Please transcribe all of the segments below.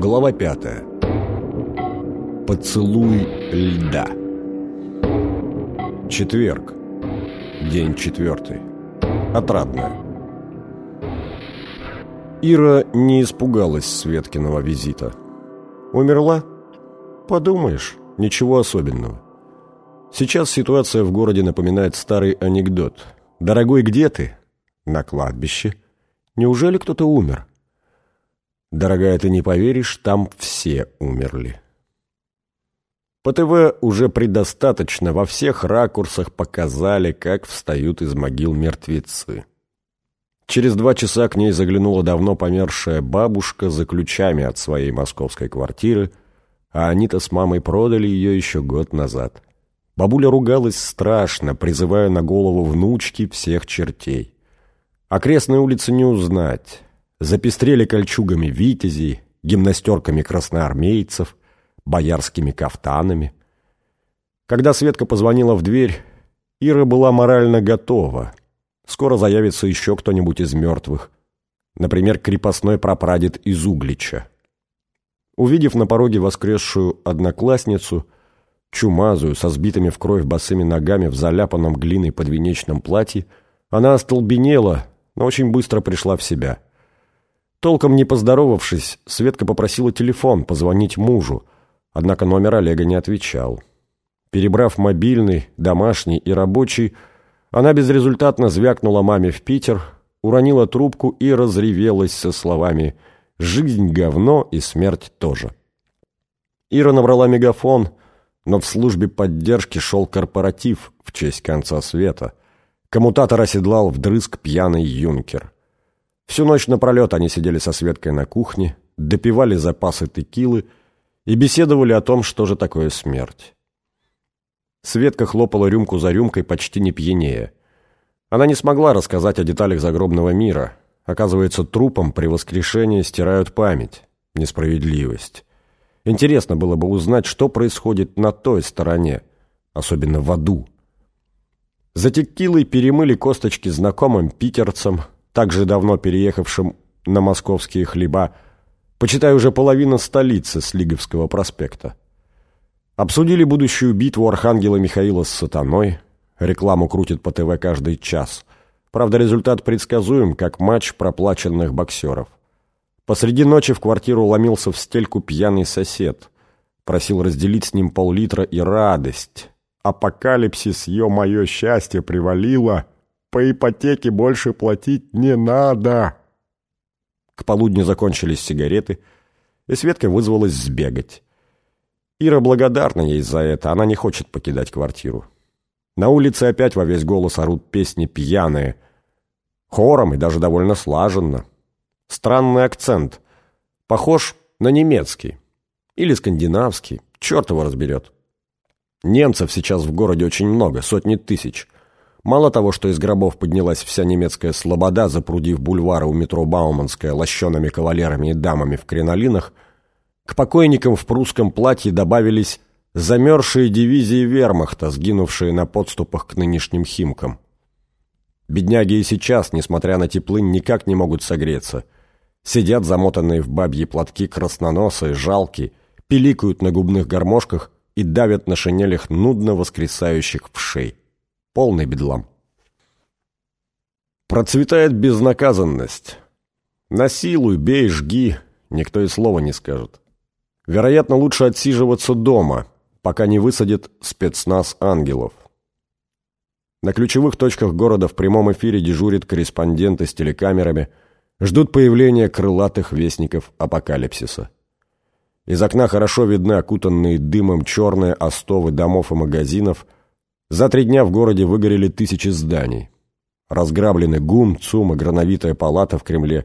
Глава пятая. Поцелуй льда. Четверг. День четвертый. Отрадная. Ира не испугалась Светкиного визита. Умерла? Подумаешь, ничего особенного. Сейчас ситуация в городе напоминает старый анекдот. «Дорогой, где ты?» «На кладбище». «Неужели кто-то умер?» «Дорогая, ты не поверишь, там все умерли». По ТВ уже предостаточно во всех ракурсах показали, как встают из могил мертвецы. Через два часа к ней заглянула давно помершая бабушка за ключами от своей московской квартиры, а они-то с мамой продали ее еще год назад. Бабуля ругалась страшно, призывая на голову внучки всех чертей. Окрестные улицы не узнать. Запестрели кольчугами витязей, гимнастерками красноармейцев, боярскими кафтанами. Когда Светка позвонила в дверь, Ира была морально готова. Скоро заявится еще кто-нибудь из мертвых. Например, крепостной прапрадед из Углича. Увидев на пороге воскресшую одноклассницу, чумазую, со сбитыми в кровь босыми ногами в заляпанном глиной подвенечном платье, она остолбенела, но очень быстро пришла в себя. Толком не поздоровавшись, Светка попросила телефон позвонить мужу, однако номер Олега не отвечал. Перебрав мобильный, домашний и рабочий, она безрезультатно звякнула маме в Питер, уронила трубку и разревелась со словами «Жизнь — говно и смерть тоже». Ира набрала мегафон — но в службе поддержки шел корпоратив в честь конца света. Коммутатор оседлал вдрызг пьяный юнкер. Всю ночь напролет они сидели со Светкой на кухне, допивали запасы текилы и беседовали о том, что же такое смерть. Светка хлопала рюмку за рюмкой, почти не пьянее. Она не смогла рассказать о деталях загробного мира. Оказывается, трупам при воскрешении стирают память, несправедливость. Интересно было бы узнать, что происходит на той стороне, особенно в аду. За текилой перемыли косточки знакомым питерцам, также давно переехавшим на московские хлеба, почитай уже половина столицы с Лиговского проспекта. Обсудили будущую битву архангела Михаила с сатаной, рекламу крутит по ТВ каждый час. Правда, результат предсказуем, как матч проплаченных боксеров. Посреди ночи в квартиру ломился в стельку пьяный сосед. Просил разделить с ним пол-литра и радость. Апокалипсис, ё-моё, счастье привалило. По ипотеке больше платить не надо. К полудню закончились сигареты, и Светка вызвалась сбегать. Ира благодарна ей за это, она не хочет покидать квартиру. На улице опять во весь голос орут песни пьяные. Хором и даже довольно слаженно. Странный акцент. Похож на немецкий. Или скандинавский. Черт его разберет. Немцев сейчас в городе очень много, сотни тысяч. Мало того, что из гробов поднялась вся немецкая слобода, запрудив бульвары у метро Бауманская лощеными кавалерами и дамами в кринолинах, к покойникам в прусском платье добавились замерзшие дивизии вермахта, сгинувшие на подступах к нынешним химкам. Бедняги и сейчас, несмотря на теплынь, никак не могут согреться – Сидят замотанные в бабьи платки красноносые, жалкие, пиликают на губных гармошках и давят на шинелях нудно воскресающих в шей. Полный бедлам. Процветает безнаказанность. Насилуй, бей, жги, никто и слова не скажет. Вероятно, лучше отсиживаться дома, пока не высадит спецназ ангелов. На ключевых точках города в прямом эфире дежурят корреспонденты с телекамерами – ждут появления крылатых вестников апокалипсиса. Из окна хорошо видны окутанные дымом черные остовы домов и магазинов. За три дня в городе выгорели тысячи зданий. Разграблены ГУМ, ЦУМ и Грановитая палата в Кремле.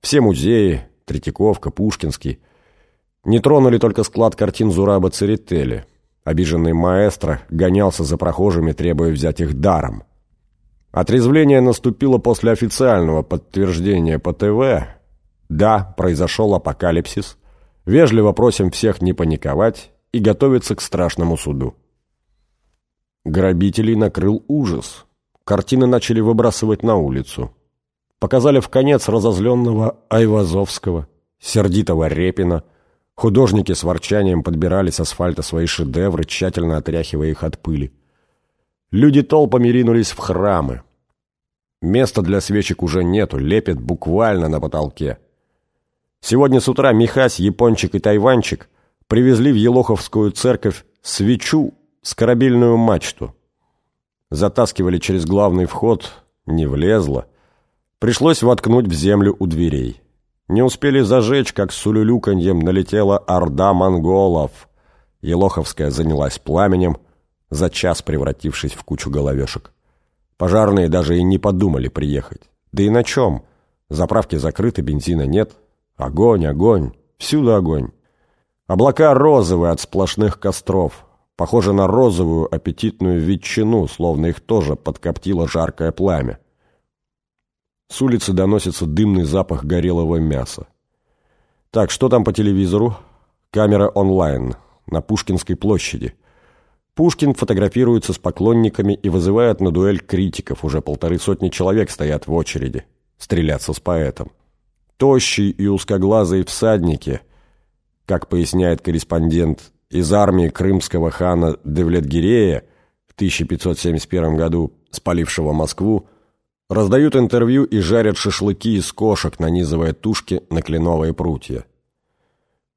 Все музеи, Третьяковка, Пушкинский. Не тронули только склад картин Зураба Церетели. Обиженный маэстро гонялся за прохожими, требуя взять их даром. Отрезвление наступило после официального подтверждения по ТВ. Да, произошел апокалипсис. Вежливо просим всех не паниковать и готовиться к страшному суду. Грабителей накрыл ужас. Картины начали выбрасывать на улицу. Показали в конец разозленного Айвазовского, сердитого Репина, Художники с ворчанием подбирали с асфальта свои шедевры, тщательно отряхивая их от пыли. Люди толпами ринулись в храмы. Места для свечек уже нету, лепят буквально на потолке. Сегодня с утра Михась, Япончик и Тайванчик привезли в Елоховскую церковь свечу с корабельную мачту. Затаскивали через главный вход, не влезло. Пришлось воткнуть в землю у дверей. Не успели зажечь, как с улюлюканьем налетела орда монголов. Елоховская занялась пламенем, за час превратившись в кучу головешек. Пожарные даже и не подумали приехать. Да и на чем? Заправки закрыты, бензина нет. Огонь, огонь, всюду огонь. Облака розовые от сплошных костров. Похожи на розовую аппетитную ветчину, словно их тоже подкоптило жаркое пламя. С улицы доносится дымный запах горелого мяса. Так, что там по телевизору? Камера онлайн. На Пушкинской площади. Пушкин фотографируется с поклонниками и вызывает на дуэль критиков. Уже полторы сотни человек стоят в очереди. Стреляться с поэтом. Тощие и узкоглазые всадники, как поясняет корреспондент из армии крымского хана Девлетгирея в 1571 году, спалившего Москву, Раздают интервью и жарят шашлыки из кошек, нанизывая тушки на кленовые прутья.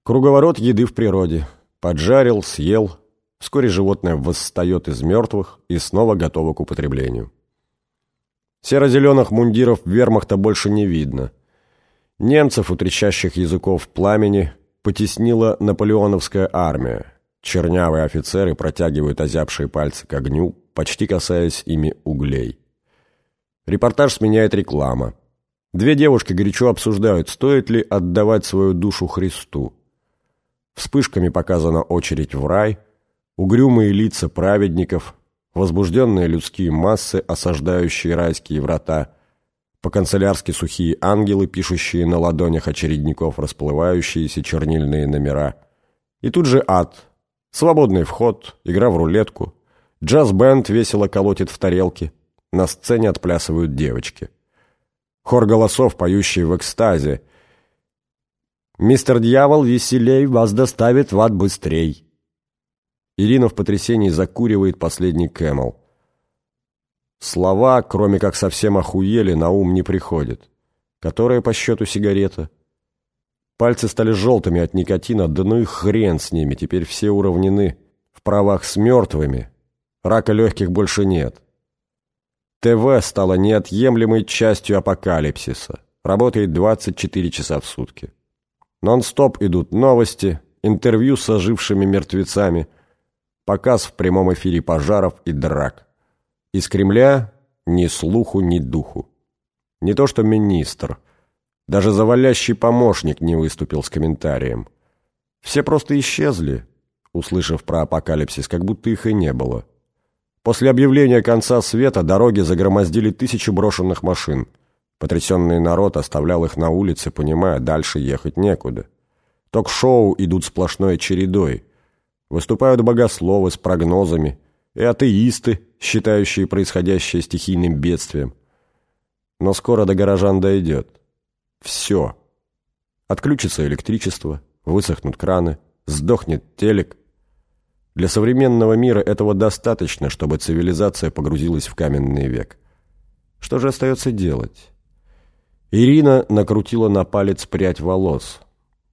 Круговорот еды в природе. Поджарил, съел. Вскоре животное восстает из мертвых и снова готово к употреблению. Серо-зеленых мундиров вермахта больше не видно. Немцев, утрещащих языков пламени, потеснила наполеоновская армия. Чернявые офицеры протягивают озябшие пальцы к огню, почти касаясь ими углей. Репортаж сменяет реклама. Две девушки горячо обсуждают, стоит ли отдавать свою душу Христу. Вспышками показана очередь в рай, угрюмые лица праведников, возбужденные людские массы, осаждающие райские врата, по-канцелярски сухие ангелы, пишущие на ладонях очередников расплывающиеся чернильные номера. И тут же ад. Свободный вход, игра в рулетку. Джаз-бенд весело колотит в тарелки. На сцене отплясывают девочки. Хор голосов, поющий в экстазе. «Мистер Дьявол, веселей, вас доставит в ад быстрей!» Ирина в потрясении закуривает последний кэмел. Слова, кроме как совсем охуели, на ум не приходят. Которая по счету сигарета? Пальцы стали желтыми от никотина, да ну и хрен с ними, теперь все уравнены. В правах с мертвыми. Рака легких больше нет. ТВ стало неотъемлемой частью апокалипсиса. Работает 24 часа в сутки. Нон-стоп идут новости, интервью с ожившими мертвецами, показ в прямом эфире пожаров и драк. Из Кремля ни слуху, ни духу. Не то что министр. Даже завалящий помощник не выступил с комментарием. Все просто исчезли, услышав про апокалипсис, как будто их и не было. После объявления конца света дороги загромоздили тысячи брошенных машин. Потрясенный народ оставлял их на улице, понимая, дальше ехать некуда. Ток-шоу идут сплошной чередой. Выступают богословы с прогнозами и атеисты, считающие происходящее стихийным бедствием. Но скоро до горожан дойдет. Все. Отключится электричество, высохнут краны, сдохнет телек – для современного мира этого достаточно, чтобы цивилизация погрузилась в каменный век. Что же остается делать? Ирина накрутила на палец прядь волос.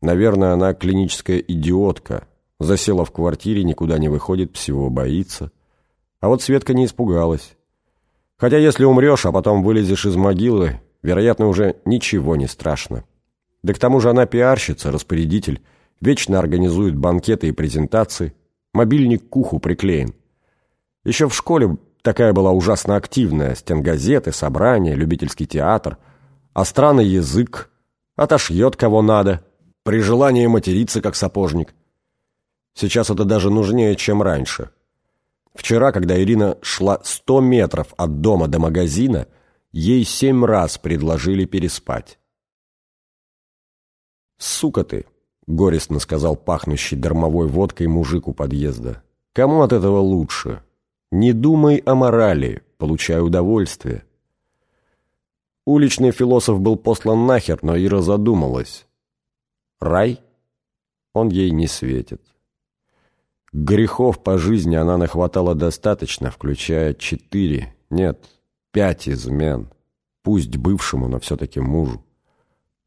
Наверное, она клиническая идиотка. Засела в квартире, никуда не выходит, всего боится. А вот Светка не испугалась. Хотя если умрешь, а потом вылезешь из могилы, вероятно, уже ничего не страшно. Да к тому же она пиарщица, распорядитель, вечно организует банкеты и презентации – Мобильник к уху приклеен. Еще в школе такая была ужасно активная. Стенгазеты, собрания, любительский театр. А странный язык. Отошьет кого надо. При желании материться, как сапожник. Сейчас это даже нужнее, чем раньше. Вчера, когда Ирина шла сто метров от дома до магазина, ей семь раз предложили переспать. «Сука ты!» — горестно сказал пахнущий дармовой водкой мужик у подъезда. «Кому от этого лучше? Не думай о морали, получай удовольствие». Уличный философ был послан нахер, но Ира задумалась. «Рай? он ей не светит. Грехов по жизни она нахватала достаточно, включая четыре, нет, пять измен. Пусть бывшему, но все-таки мужу.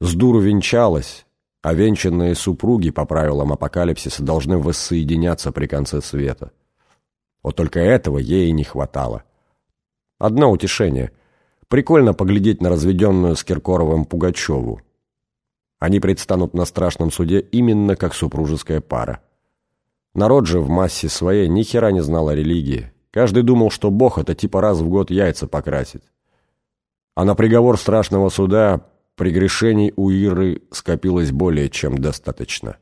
С дуру венчалась, а венчанные супруги, по правилам апокалипсиса, должны воссоединяться при конце света. Вот только этого ей и не хватало. Одно утешение. Прикольно поглядеть на разведенную с Киркоровым Пугачеву. Они предстанут на страшном суде именно как супружеская пара. Народ же в массе своей ни хера не знал о религии. Каждый думал, что Бог — это типа раз в год яйца покрасить. А на приговор страшного суда прегрешений у Иры скопилось более чем достаточно.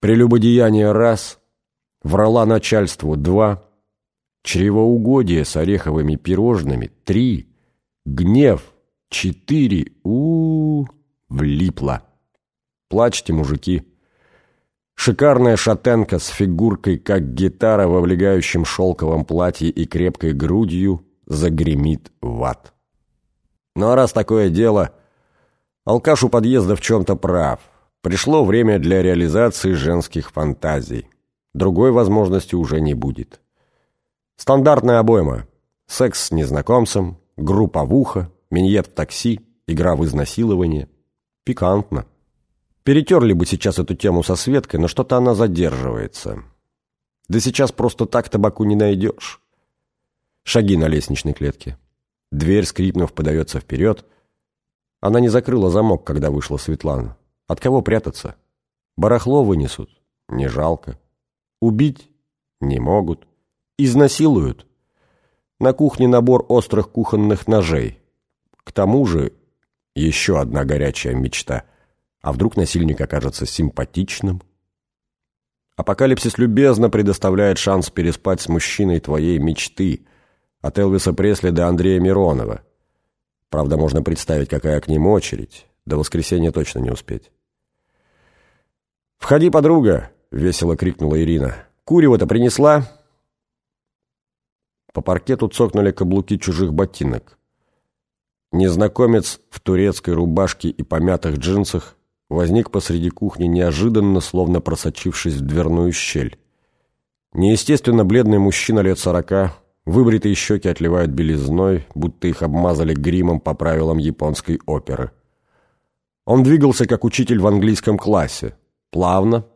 Прелюбодеяние — раз, врала начальству — два, чревоугодие с ореховыми пирожными — три, гнев — четыре, у, -у, -у влипла. Плачьте, мужики. Шикарная шатенка с фигуркой, как гитара в облегающем шелковом платье и крепкой грудью, загремит в ад. Ну а раз такое дело, алкаш у подъезда в чем-то прав. Пришло время для реализации женских фантазий. Другой возможности уже не будет. Стандартная обойма. Секс с незнакомцем, групповуха, миньет в такси, игра в изнасилование. Пикантно. Перетерли бы сейчас эту тему со Светкой, но что-то она задерживается. Да сейчас просто так табаку не найдешь. Шаги на лестничной клетке. Дверь, скрипнув, подается вперед. Она не закрыла замок, когда вышла Светлана. От кого прятаться? Барахло вынесут. Не жалко. Убить? Не могут. Изнасилуют? На кухне набор острых кухонных ножей. К тому же еще одна горячая мечта — а вдруг насильник окажется симпатичным? Апокалипсис любезно предоставляет шанс переспать с мужчиной твоей мечты, от Элвиса Пресли до Андрея Миронова. Правда, можно представить, какая к ним очередь. До воскресенья точно не успеть. «Входи, подруга!» — весело крикнула Ирина. «Курево-то принесла?» По паркету цокнули каблуки чужих ботинок. Незнакомец в турецкой рубашке и помятых джинсах возник посреди кухни неожиданно, словно просочившись в дверную щель. Неестественно бледный мужчина лет сорока, выбритые щеки отливают белизной, будто их обмазали гримом по правилам японской оперы. Он двигался, как учитель в английском классе, плавно,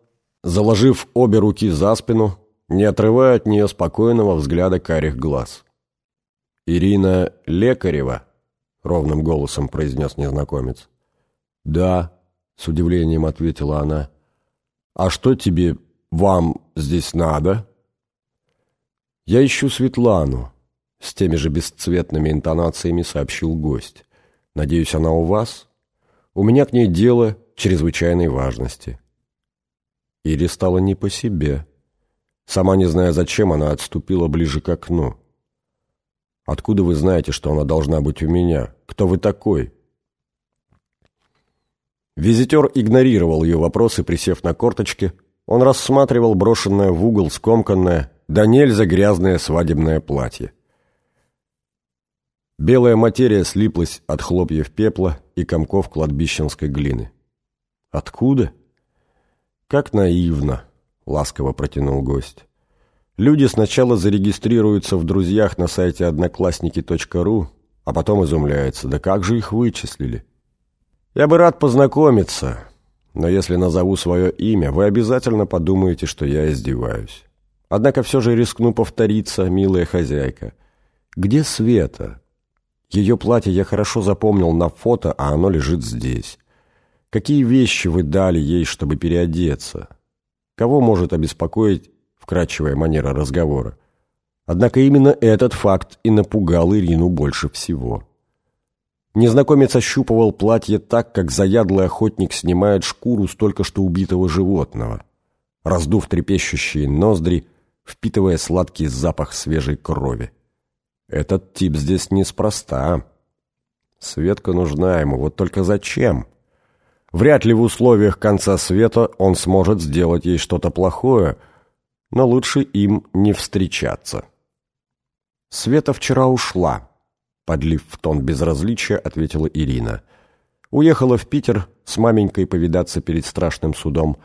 заложив обе руки за спину, не отрывая от нее спокойного взгляда карих глаз. «Ирина Лекарева», — ровным голосом произнес незнакомец. «Да», с удивлением ответила она. «А что тебе, вам здесь надо?» «Я ищу Светлану», — с теми же бесцветными интонациями сообщил гость. «Надеюсь, она у вас? У меня к ней дело чрезвычайной важности». Ире стало не по себе. Сама не зная зачем, она отступила ближе к окну. «Откуда вы знаете, что она должна быть у меня? Кто вы такой?» Визитер игнорировал ее вопросы, присев на корточки. Он рассматривал брошенное в угол скомканное, да нельзя грязное свадебное платье. Белая материя слиплась от хлопьев пепла и комков кладбищенской глины. «Откуда?» «Как наивно!» — ласково протянул гость. «Люди сначала зарегистрируются в друзьях на сайте одноклассники.ру, а потом изумляются, да как же их вычислили?» Я бы рад познакомиться, но если назову свое имя, вы обязательно подумаете, что я издеваюсь. Однако все же рискну повториться, милая хозяйка. Где Света? Ее платье я хорошо запомнил на фото, а оно лежит здесь. Какие вещи вы дали ей, чтобы переодеться? Кого может обеспокоить вкрадчивая манера разговора? Однако именно этот факт и напугал Ирину больше всего. Незнакомец ощупывал платье так, как заядлый охотник снимает шкуру с только что убитого животного, раздув трепещущие ноздри, впитывая сладкий запах свежей крови. Этот тип здесь неспроста. Светка нужна ему, вот только зачем? Вряд ли в условиях конца света он сможет сделать ей что-то плохое, но лучше им не встречаться. Света вчера ушла. Подлив в тон безразличия, ответила Ирина. Уехала в Питер с маменькой повидаться перед страшным судом.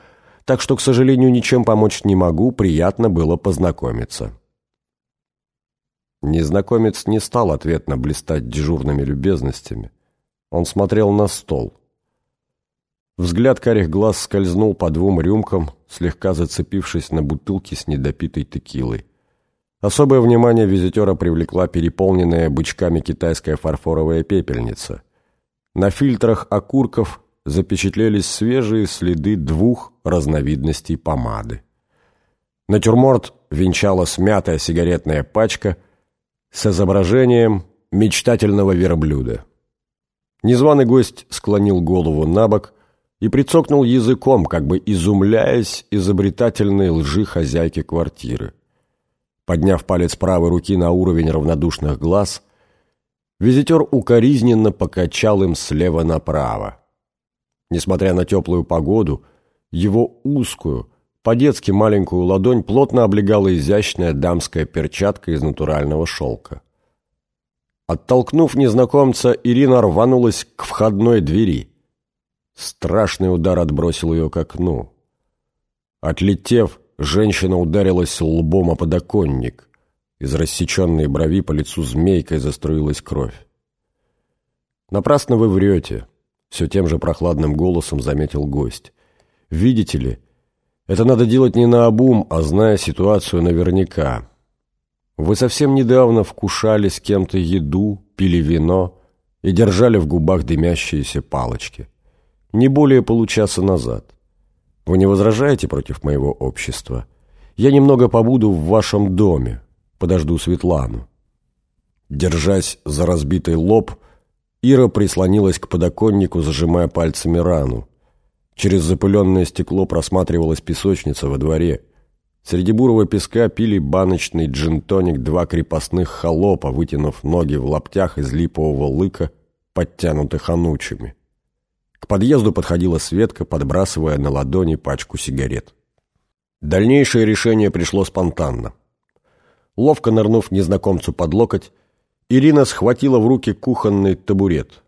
так что, к сожалению, ничем помочь не могу, приятно было познакомиться». Незнакомец не стал ответно блистать дежурными любезностями. Он смотрел на стол. Взгляд карих глаз скользнул по двум рюмкам, слегка зацепившись на бутылке с недопитой текилой. Особое внимание визитера привлекла переполненная бычками китайская фарфоровая пепельница. На фильтрах окурков запечатлелись свежие следы двух разновидностей помады. Натюрморт венчала смятая сигаретная пачка с изображением мечтательного верблюда. Незваный гость склонил голову на бок и прицокнул языком, как бы изумляясь изобретательной лжи хозяйки квартиры. Подняв палец правой руки на уровень равнодушных глаз, визитер укоризненно покачал им слева направо. Несмотря на теплую погоду, его узкую, по-детски маленькую ладонь плотно облегала изящная дамская перчатка из натурального шелка. Оттолкнув незнакомца, Ирина рванулась к входной двери. Страшный удар отбросил ее к окну. Отлетев, женщина ударилась лбом о подоконник. Из рассеченной брови по лицу змейкой заструилась кровь. «Напрасно вы врете», — все тем же прохладным голосом заметил гость. «Видите ли, это надо делать не наобум, а зная ситуацию наверняка. Вы совсем недавно вкушали с кем-то еду, пили вино и держали в губах дымящиеся палочки. Не более получаса назад. Вы не возражаете против моего общества? Я немного побуду в вашем доме, подожду Светлану». Держась за разбитый лоб, Ира прислонилась к подоконнику, зажимая пальцами рану. Через запыленное стекло просматривалась песочница во дворе. Среди бурого песка пили баночный джин-тоник два крепостных холопа, вытянув ноги в лаптях из липового лыка, подтянутых анучами. К подъезду подходила Светка, подбрасывая на ладони пачку сигарет. Дальнейшее решение пришло спонтанно. Ловко нырнув незнакомцу под локоть, Ирина схватила в руки кухонный табурет.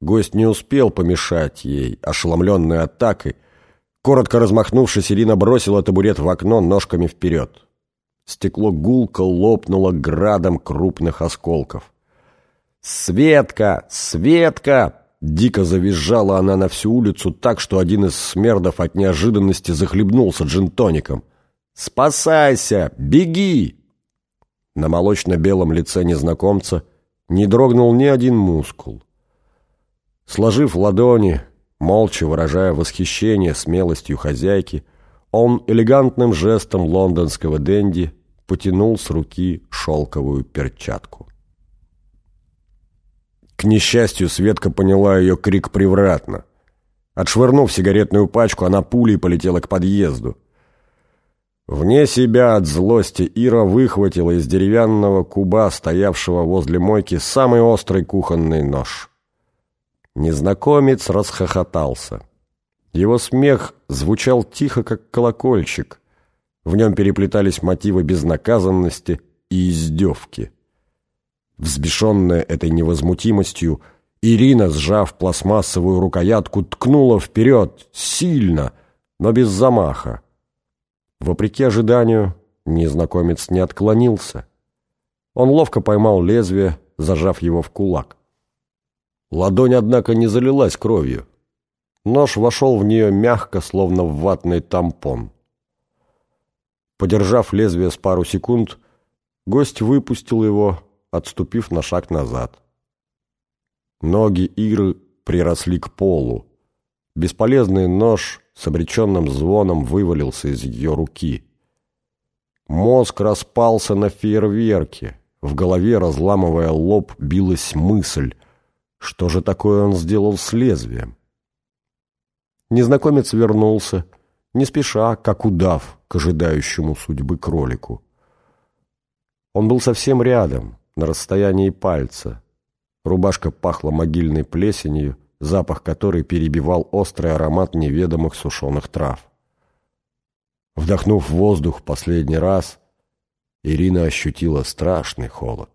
Гость не успел помешать ей, ошеломленной атакой. Коротко размахнувшись, Ирина бросила табурет в окно ножками вперед. Стекло гулко лопнуло градом крупных осколков. «Светка! Светка!» Дико завизжала она на всю улицу так, что один из смердов от неожиданности захлебнулся джинтоником. «Спасайся! Беги!» На молочно-белом лице незнакомца не дрогнул ни один мускул. Сложив ладони, молча выражая восхищение смелостью хозяйки, он элегантным жестом лондонского денди потянул с руки шелковую перчатку. К несчастью, Светка поняла ее крик превратно. Отшвырнув сигаретную пачку, она пулей полетела к подъезду. Вне себя от злости Ира выхватила из деревянного куба, стоявшего возле мойки, самый острый кухонный нож. Незнакомец расхохотался. Его смех звучал тихо, как колокольчик. В нем переплетались мотивы безнаказанности и издевки. Взбешенная этой невозмутимостью, Ирина, сжав пластмассовую рукоятку, ткнула вперед, сильно, но без замаха. Вопреки ожиданию, незнакомец не отклонился. Он ловко поймал лезвие, зажав его в кулак. Ладонь, однако, не залилась кровью. Нож вошел в нее мягко, словно в ватный тампон. Подержав лезвие с пару секунд, гость выпустил его, отступив на шаг назад. Ноги Иры приросли к полу. Бесполезный нож с обреченным звоном вывалился из ее руки. Мозг распался на фейерверке. В голове, разламывая лоб, билась мысль, что же такое он сделал с лезвием. Незнакомец вернулся, не спеша, как удав, к ожидающему судьбы кролику. Он был совсем рядом, на расстоянии пальца. Рубашка пахла могильной плесенью, запах которой перебивал острый аромат неведомых сушеных трав. Вдохнув воздух последний раз, Ирина ощутила страшный холод.